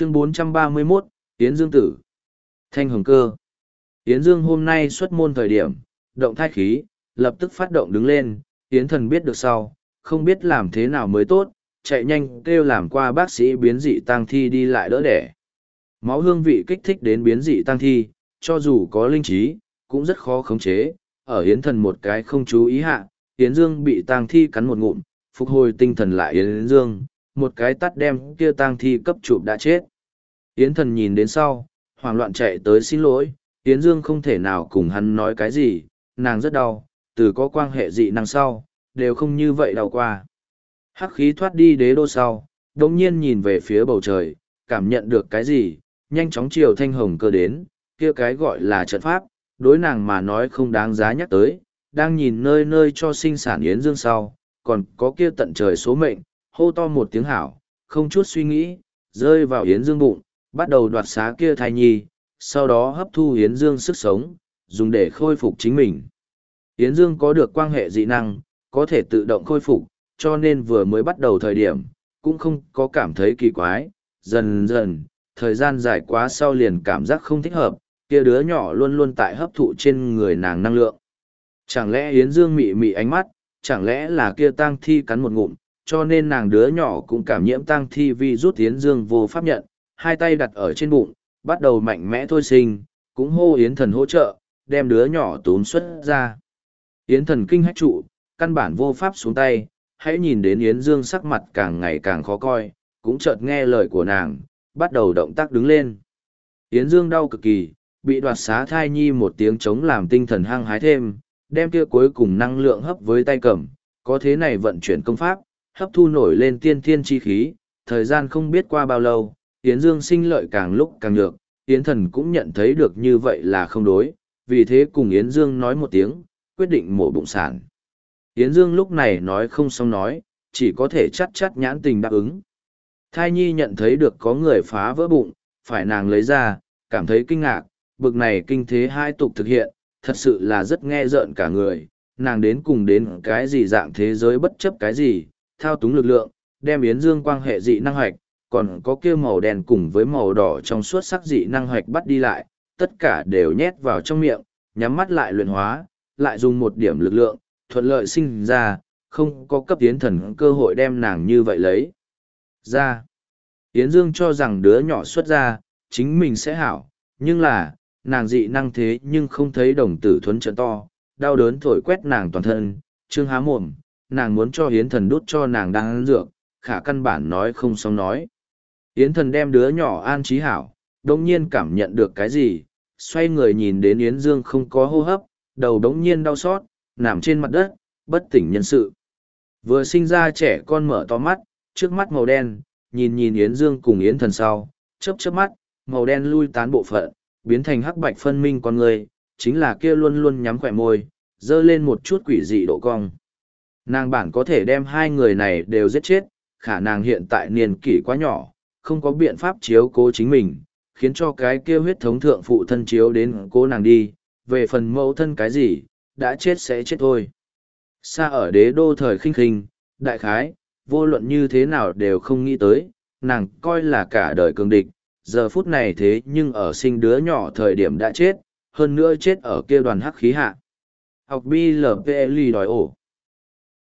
chương 431, Yến Dương Tử. Thanh Hồng Cơ. Yến Dương hôm nay xuất môn thời điểm, động thai khí, lập tức phát động đứng lên, Yến thần biết được sau, không biết làm thế nào mới tốt, chạy nhanh kêu làm qua bác sĩ biến dị tăng thi đi lại đỡ đẻ. Máu hương vị kích thích đến biến dị tăng thi, cho dù có linh trí, cũng rất khó khống chế, ở Yến thần một cái không chú ý hạ, Yến Dương bị tăng thi cắn một ngụm, phục hồi tinh thần lại Yến Dương, một cái tắt đem kia tang thi cấp chụp đã chết. Yến thần nhìn đến sau, hoảng loạn chạy tới xin lỗi, Yến Dương không thể nào cùng hắn nói cái gì, nàng rất đau, từ có quan hệ dị năng sau, đều không như vậy đau qua. Hắc khí thoát đi đế đô sau, đồng nhiên nhìn về phía bầu trời, cảm nhận được cái gì, nhanh chóng chiều thanh hồng cơ đến, kia cái gọi là trận pháp, đối nàng mà nói không đáng giá nhắc tới, đang nhìn nơi nơi cho sinh sản Yến Dương sau, còn có kia tận trời số mệnh, hô to một tiếng hảo, không chút suy nghĩ, rơi vào Yến Dương bụng, bắt đầu đoạt xá kia thai nhi, sau đó hấp thu Yến Dương sức sống, dùng để khôi phục chính mình. Yến Dương có được quan hệ dị năng, có thể tự động khôi phục, cho nên vừa mới bắt đầu thời điểm, cũng không có cảm thấy kỳ quái, dần dần, thời gian dài quá sau liền cảm giác không thích hợp, kia đứa nhỏ luôn luôn tại hấp thụ trên người nàng năng lượng. Chẳng lẽ Yến Dương mị mị ánh mắt, chẳng lẽ là kia tang thi cắn một ngụm, cho nên nàng đứa nhỏ cũng cảm nhiễm tang thi vì rút Yến Dương vô pháp nhận, hai tay đặt ở trên bụng, bắt đầu mạnh mẽ thôi sinh, cũng hô Yến thần hỗ trợ, đem đứa nhỏ tốn xuất ra. Yến thần kinh hách trụ, căn bản vô pháp xuống tay, hãy nhìn đến Yến Dương sắc mặt càng ngày càng khó coi, cũng chợt nghe lời của nàng, bắt đầu động tác đứng lên. Yến Dương đau cực kỳ, bị đoạt xá thai nhi một tiếng chống làm tinh thần hăng hái thêm, đem kia cuối cùng năng lượng hấp với tay cầm, có thế này vận chuyển công pháp, hấp thu nổi lên tiên thiên chi khí, thời gian không biết qua bao lâu, Yến Dương sinh lợi càng lúc càng nhược, Yến thần cũng nhận thấy được như vậy là không đối, vì thế cùng Yến Dương nói một tiếng, quyết định mổ bụng sản. Yến Dương lúc này nói không xong nói, chỉ có thể chắt chắt nhãn tình đáp ứng. Thai nhi nhận thấy được có người phá vỡ bụng, phải nàng lấy ra, cảm thấy kinh ngạc, bực này kinh thế hai tục thực hiện, thật sự là rất nghe rợn cả người, nàng đến cùng đến cái gì dạng thế giới bất chấp cái gì, thao túng lực lượng, đem Yến Dương quan hệ dị năng hoạch, còn có kia màu đen cùng với màu đỏ trong suốt sắc dị năng hoạch bắt đi lại, tất cả đều nhét vào trong miệng, nhắm mắt lại luyện hóa, lại dùng một điểm lực lượng, thuận lợi sinh ra, không có cấp tiến thần cơ hội đem nàng như vậy lấy. Ra, Yến Dương cho rằng đứa nhỏ xuất ra, chính mình sẽ hảo, nhưng là, nàng dị năng thế nhưng không thấy đồng tử thuấn trận to, đau đớn thổi quét nàng toàn thân, trương há mồm, nàng muốn cho hiến thần đút cho nàng đang ăn dược, khả căn bản nói không xong nói. Yến thần đem đứa nhỏ an trí hảo, đồng nhiên cảm nhận được cái gì, xoay người nhìn đến Yến Dương không có hô hấp, đầu đống nhiên đau xót, nằm trên mặt đất, bất tỉnh nhân sự. Vừa sinh ra trẻ con mở to mắt, trước mắt màu đen, nhìn nhìn Yến Dương cùng Yến thần sau, chớp chớp mắt, màu đen lui tán bộ phận, biến thành hắc bạch phân minh con người, chính là kia luôn luôn nhắm khỏe môi, dơ lên một chút quỷ dị độ cong. Nàng bản có thể đem hai người này đều giết chết, khả năng hiện tại niên kỷ quá nhỏ, không có biện pháp chiếu cố chính mình, khiến cho cái kia huyết thống thượng phụ thân chiếu đến cố nàng đi, về phần mẫu thân cái gì, đã chết sẽ chết thôi. Xa ở đế đô thời khinh khinh, đại khái, vô luận như thế nào đều không nghĩ tới, nàng coi là cả đời cường địch, giờ phút này thế nhưng ở sinh đứa nhỏ thời điểm đã chết, hơn nữa chết ở kia đoàn hắc khí hạ. Học BLPLI đòi ổ.